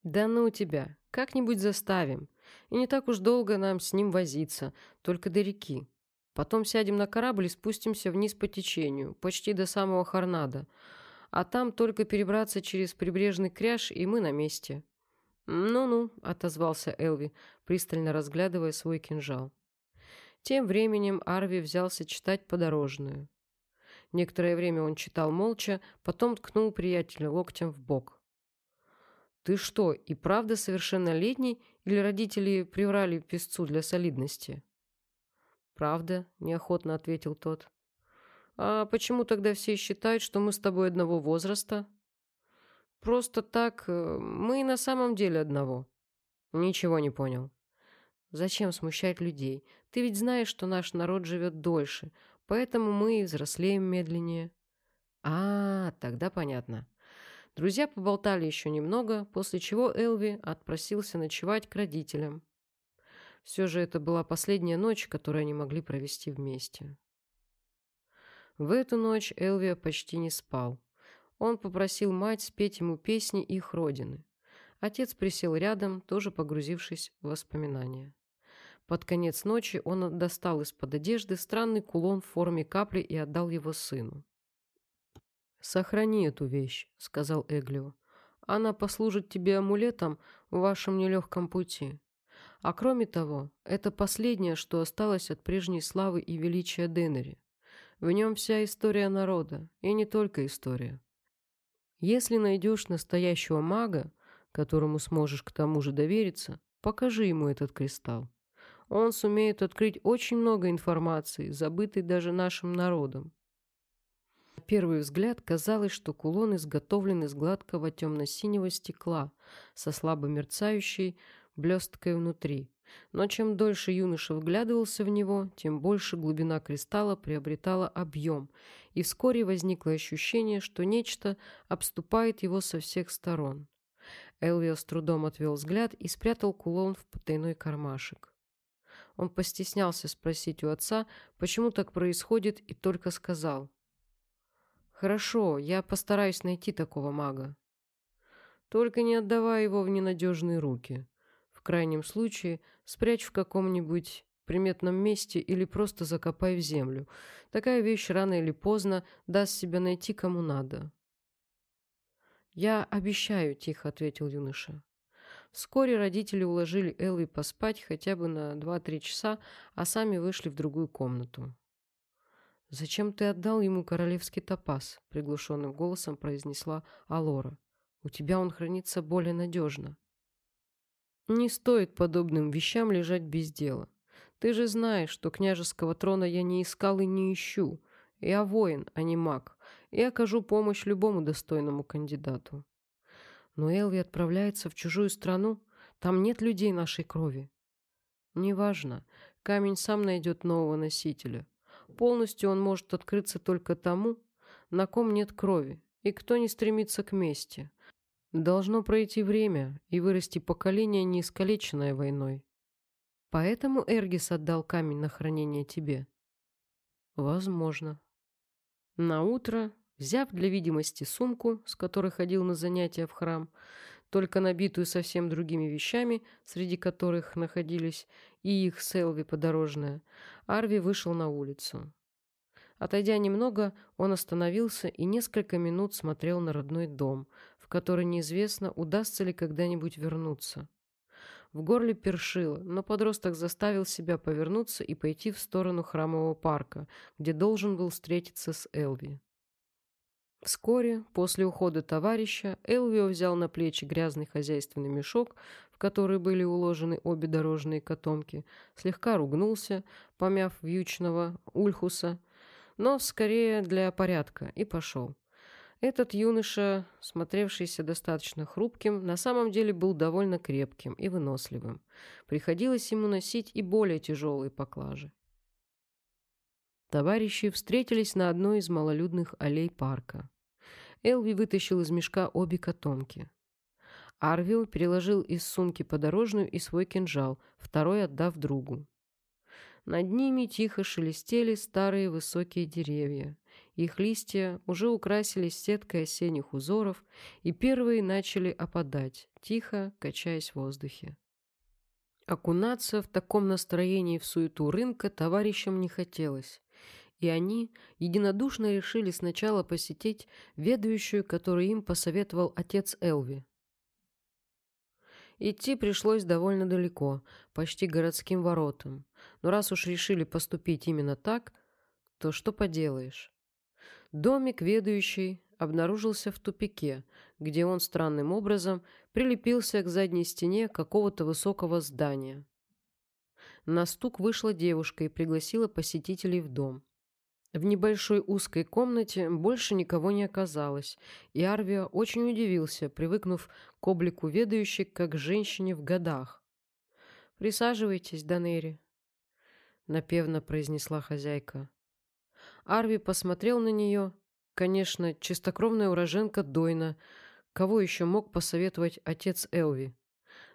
«Да ну тебя, как-нибудь заставим. И не так уж долго нам с ним возиться, только до реки. Потом сядем на корабль и спустимся вниз по течению, почти до самого Хорнада. А там только перебраться через прибрежный кряж, и мы на месте. «Ну-ну», — отозвался Элви, пристально разглядывая свой кинжал. Тем временем Арви взялся читать подорожную. Некоторое время он читал молча, потом ткнул приятеля локтем в бок. «Ты что, и правда совершеннолетний, или родители приврали песцу для солидности?» «Правда», — неохотно ответил тот. «А почему тогда все считают, что мы с тобой одного возраста?» Просто так э, мы на самом деле одного. Ничего не понял. Зачем смущать людей? Ты ведь знаешь, что наш народ живет дольше, поэтому мы и взрослеем медленнее. А, тогда понятно. Друзья поболтали еще немного, после чего Элви отпросился ночевать к родителям. Все же это была последняя ночь, которую они могли провести вместе. В эту ночь Элви почти не спал. Он попросил мать спеть ему песни их родины. Отец присел рядом, тоже погрузившись в воспоминания. Под конец ночи он достал из-под одежды странный кулон в форме капли и отдал его сыну. «Сохрани эту вещь», — сказал Эглио. «Она послужит тебе амулетом в вашем нелегком пути. А кроме того, это последнее, что осталось от прежней славы и величия Деннери. В нем вся история народа, и не только история. Если найдешь настоящего мага, которому сможешь к тому же довериться, покажи ему этот кристалл. Он сумеет открыть очень много информации, забытой даже нашим народом. Первый взгляд казалось, что кулон изготовлен из гладкого темно-синего стекла со слабо мерцающей блесткой внутри. Но чем дольше юноша вглядывался в него, тем больше глубина кристалла приобретала объем, и вскоре возникло ощущение, что нечто обступает его со всех сторон. Элвио с трудом отвел взгляд и спрятал кулон в потайной кармашек. Он постеснялся спросить у отца, почему так происходит, и только сказал. «Хорошо, я постараюсь найти такого мага. Только не отдавай его в ненадежные руки крайнем случае спрячь в каком-нибудь приметном месте или просто закопай в землю. Такая вещь рано или поздно даст себя найти кому надо. «Я обещаю», — тихо ответил юноша. Вскоре родители уложили Элли поспать хотя бы на 2-3 часа, а сами вышли в другую комнату. «Зачем ты отдал ему королевский топаз?» — приглушенным голосом произнесла Алора. «У тебя он хранится более надежно». Не стоит подобным вещам лежать без дела. Ты же знаешь, что княжеского трона я не искал и не ищу. Я воин, а не маг, и окажу помощь любому достойному кандидату. Но Элви отправляется в чужую страну, там нет людей нашей крови. Неважно, камень сам найдет нового носителя. Полностью он может открыться только тому, на ком нет крови, и кто не стремится к мести. Должно пройти время и вырасти поколение, не искалеченное войной. Поэтому Эргис отдал камень на хранение тебе. Возможно. На утро, взяв для видимости сумку, с которой ходил на занятия в храм, только набитую совсем другими вещами, среди которых находились и их селви подорожная, Арви вышел на улицу. Отойдя немного, он остановился и несколько минут смотрел на родной дом, в который неизвестно, удастся ли когда-нибудь вернуться. В горле першило, но подросток заставил себя повернуться и пойти в сторону храмового парка, где должен был встретиться с Элви. Вскоре, после ухода товарища, Элвио взял на плечи грязный хозяйственный мешок, в который были уложены обе дорожные котомки, слегка ругнулся, помяв вьючного Ульхуса, но скорее для порядка, и пошел. Этот юноша, смотревшийся достаточно хрупким, на самом деле был довольно крепким и выносливым. Приходилось ему носить и более тяжелые поклажи. Товарищи встретились на одной из малолюдных аллей парка. Элви вытащил из мешка обе котомки. Арвио переложил из сумки подорожную и свой кинжал, второй отдав другу. Над ними тихо шелестели старые высокие деревья. Их листья уже украсились сеткой осенних узоров, и первые начали опадать, тихо качаясь в воздухе. Окунаться в таком настроении в суету рынка товарищам не хотелось и они единодушно решили сначала посетить ведущую, которую им посоветовал отец Элви. Идти пришлось довольно далеко, почти городским воротам. Но раз уж решили поступить именно так, то что поделаешь. Домик ведущий обнаружился в тупике, где он странным образом прилепился к задней стене какого-то высокого здания. На стук вышла девушка и пригласила посетителей в дом. В небольшой узкой комнате больше никого не оказалось, и Арвио очень удивился, привыкнув к облику ведающей, как женщине в годах. «Присаживайтесь, Данери», — напевно произнесла хозяйка. Арви посмотрел на нее. Конечно, чистокровная уроженка Дойна. Кого еще мог посоветовать отец Элви?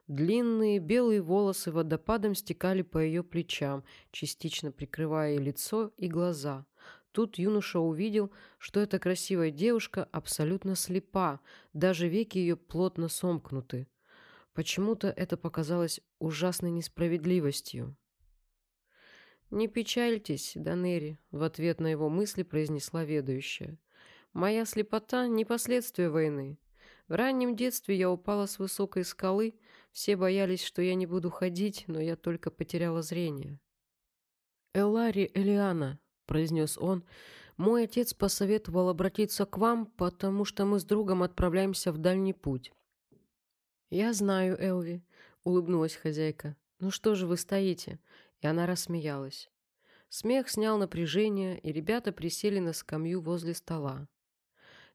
Длинные белые волосы водопадом стекали по ее плечам, частично прикрывая лицо и глаза. Тут юноша увидел, что эта красивая девушка абсолютно слепа, даже веки ее плотно сомкнуты. Почему-то это показалось ужасной несправедливостью. «Не печальтесь, Данери», — в ответ на его мысли произнесла ведущая. «Моя слепота — не последствия войны. В раннем детстве я упала с высокой скалы, все боялись, что я не буду ходить, но я только потеряла зрение. «Элари Элиана», — произнес он, — «мой отец посоветовал обратиться к вам, потому что мы с другом отправляемся в дальний путь». «Я знаю, Элви», — улыбнулась хозяйка. «Ну что же вы стоите?» И она рассмеялась. Смех снял напряжение, и ребята присели на скамью возле стола.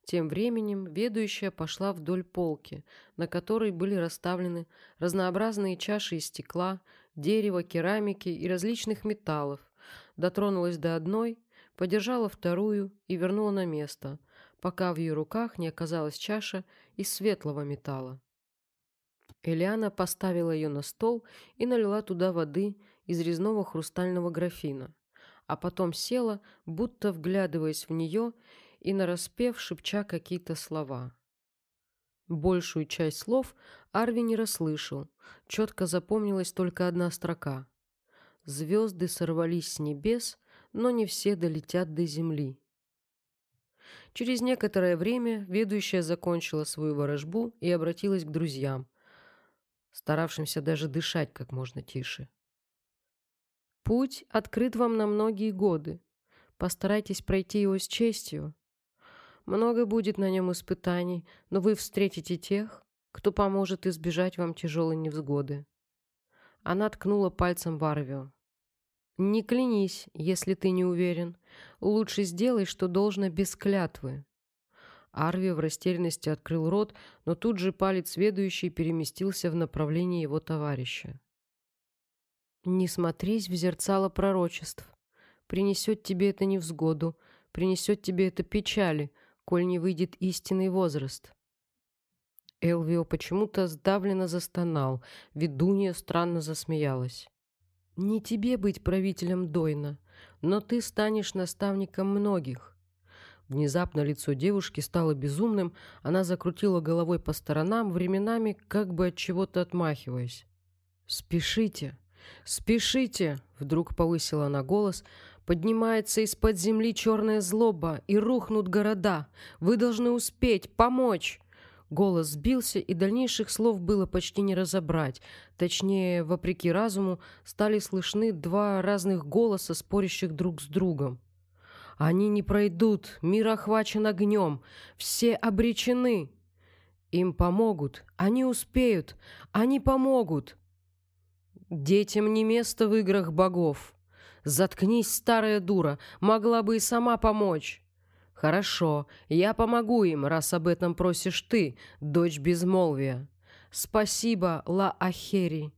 Тем временем ведущая пошла вдоль полки, на которой были расставлены разнообразные чаши из стекла, дерева, керамики и различных металлов, дотронулась до одной, подержала вторую и вернула на место, пока в ее руках не оказалась чаша из светлого металла. Элиана поставила ее на стол и налила туда воды из резного хрустального графина, а потом села, будто вглядываясь в нее, и нараспев шепча какие-то слова. Большую часть слов Арви не расслышал, четко запомнилась только одна строка. «Звезды сорвались с небес, но не все долетят до земли». Через некоторое время ведущая закончила свою ворожбу и обратилась к друзьям, старавшимся даже дышать как можно тише. «Путь открыт вам на многие годы. Постарайтесь пройти его с честью. Много будет на нем испытаний, но вы встретите тех, кто поможет избежать вам тяжелой невзгоды. Она ткнула пальцем в Арвио. «Не клянись, если ты не уверен. Лучше сделай, что должно, без клятвы». Арви в растерянности открыл рот, но тут же палец ведущий переместился в направлении его товарища. Не смотрись в зерцало пророчеств. Принесет тебе это невзгоду, принесет тебе это печали, коль не выйдет истинный возраст. Элвио почему-то сдавленно застонал, ведунья странно засмеялась. «Не тебе быть правителем Дойна, но ты станешь наставником многих». Внезапно лицо девушки стало безумным, она закрутила головой по сторонам, временами как бы от чего-то отмахиваясь. «Спешите! Спешите!» — вдруг повысила она голос. «Поднимается из-под земли черная злоба, и рухнут города. Вы должны успеть, помочь!» Голос сбился, и дальнейших слов было почти не разобрать. Точнее, вопреки разуму, стали слышны два разных голоса, спорящих друг с другом. «Они не пройдут, мир охвачен огнем, все обречены!» «Им помогут, они успеют, они помогут!» «Детям не место в играх богов!» «Заткнись, старая дура, могла бы и сама помочь!» «Хорошо, я помогу им, раз об этом просишь ты, дочь безмолвия. Спасибо, Ла Ахери».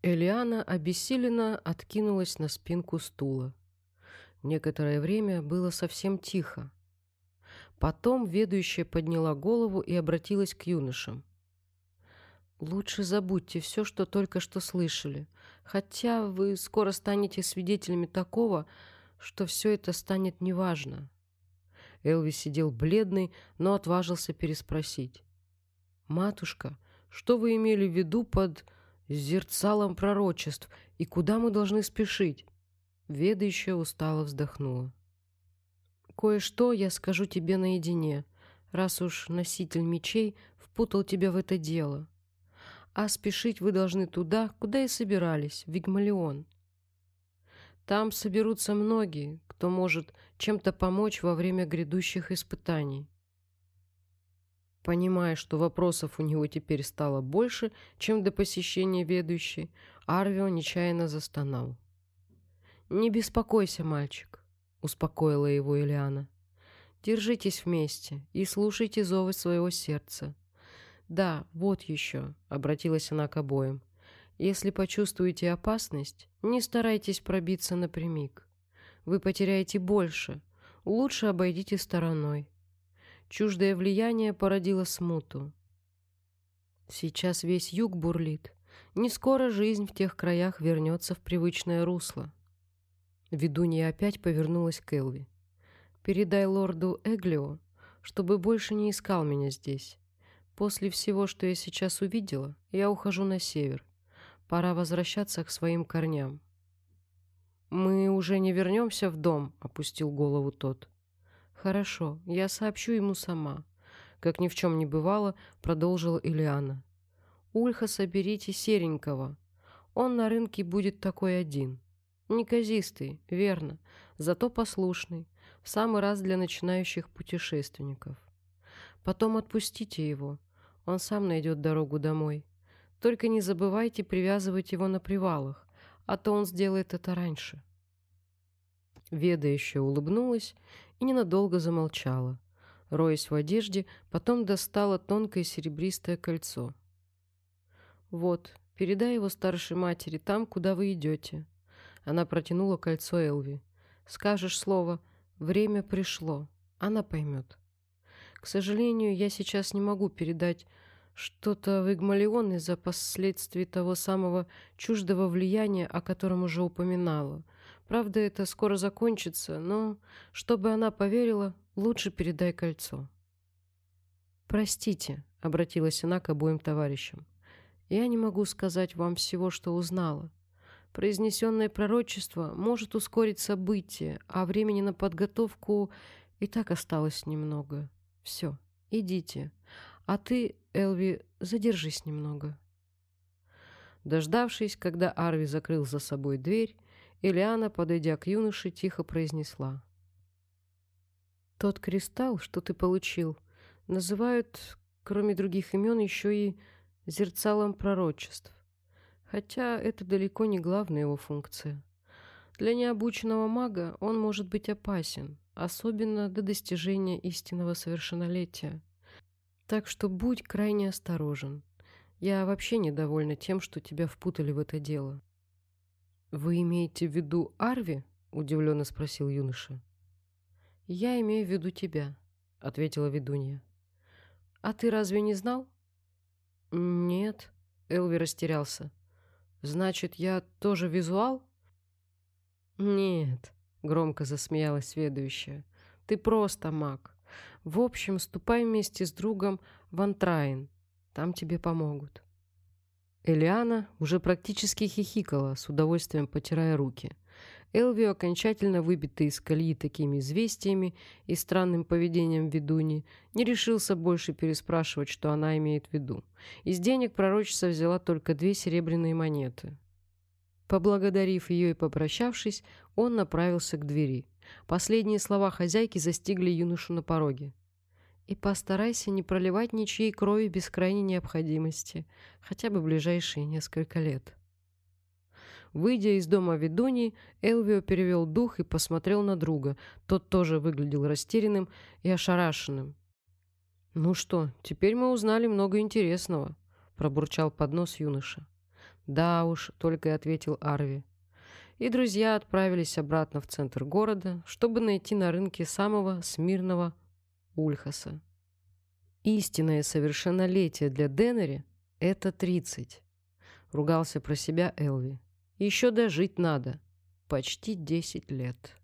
Элиана обессиленно откинулась на спинку стула. Некоторое время было совсем тихо. Потом ведущая подняла голову и обратилась к юношам. «Лучше забудьте все, что только что слышали, хотя вы скоро станете свидетелями такого, что все это станет неважно. Элви сидел бледный, но отважился переспросить. «Матушка, что вы имели в виду под зерцалом пророчеств, и куда мы должны спешить?» Веда еще устало вздохнула. «Кое-что я скажу тебе наедине, раз уж носитель мечей впутал тебя в это дело. А спешить вы должны туда, куда и собирались, в Вигмалион. Там соберутся многие, кто может чем-то помочь во время грядущих испытаний. Понимая, что вопросов у него теперь стало больше, чем до посещения ведущей, Арвио нечаянно застонал. «Не беспокойся, мальчик», — успокоила его Элиана. «Держитесь вместе и слушайте зовы своего сердца». «Да, вот еще», — обратилась она к обоим. Если почувствуете опасность, не старайтесь пробиться напрямик. Вы потеряете больше, лучше обойдите стороной. Чуждое влияние породило смуту. Сейчас весь юг бурлит. Не скоро жизнь в тех краях вернется в привычное русло. Ведунья опять повернулась к Элви. «Передай лорду Эглио, чтобы больше не искал меня здесь. После всего, что я сейчас увидела, я ухожу на север. Пора возвращаться к своим корням. «Мы уже не вернемся в дом», — опустил голову тот. «Хорошо, я сообщу ему сама». Как ни в чем не бывало, продолжила Ильяна. «Ульха соберите серенького. Он на рынке будет такой один. Неказистый, верно, зато послушный. В самый раз для начинающих путешественников. Потом отпустите его. Он сам найдет дорогу домой. Только не забывайте привязывать его на привалах, а то он сделает это раньше. Веда еще улыбнулась и ненадолго замолчала, роясь в одежде, потом достала тонкое серебристое кольцо. «Вот, передай его старшей матери там, куда вы идете». Она протянула кольцо Элви. «Скажешь слово «время пришло», она поймет. К сожалению, я сейчас не могу передать что-то в Игмалион из-за последствий того самого чуждого влияния, о котором уже упоминала. Правда, это скоро закончится, но, чтобы она поверила, лучше передай кольцо. «Простите», — обратилась она к обоим товарищам. «Я не могу сказать вам всего, что узнала. Произнесенное пророчество может ускорить события, а времени на подготовку и так осталось немного. Все, идите. А ты, Элви, задержись немного. Дождавшись, когда Арви закрыл за собой дверь, Элиана, подойдя к юноше, тихо произнесла. «Тот кристалл, что ты получил, называют, кроме других имен, еще и зерцалом пророчеств. Хотя это далеко не главная его функция. Для необученного мага он может быть опасен, особенно до достижения истинного совершеннолетия. Так что будь крайне осторожен. Я вообще недовольна тем, что тебя впутали в это дело». «Вы имеете в виду Арви?» — удивленно спросил юноша. «Я имею в виду тебя», — ответила ведунья. «А ты разве не знал?» «Нет», — Элви растерялся. «Значит, я тоже визуал?» «Нет», — громко засмеялась ведущая. «Ты просто маг. В общем, ступай вместе с другом в Антрайн. Там тебе помогут». Элиана уже практически хихикала, с удовольствием потирая руки. Элвио, окончательно выбитый из колеи такими известиями и странным поведением ведуни, не решился больше переспрашивать, что она имеет в виду. Из денег пророчица взяла только две серебряные монеты. Поблагодарив ее и попрощавшись, он направился к двери. Последние слова хозяйки застигли юношу на пороге. «И постарайся не проливать ничьей крови без крайней необходимости, хотя бы ближайшие несколько лет». Выйдя из дома ведуньи, Элвио перевел дух и посмотрел на друга. Тот тоже выглядел растерянным и ошарашенным. «Ну что, теперь мы узнали много интересного», — пробурчал под нос юноша. «Да уж», — только и ответил Арви. И друзья отправились обратно в центр города, чтобы найти на рынке самого смирного Ульхаса. Истинное совершеннолетие для Деннери — это тридцать. Ругался про себя Элви. Еще дожить надо. Почти десять лет.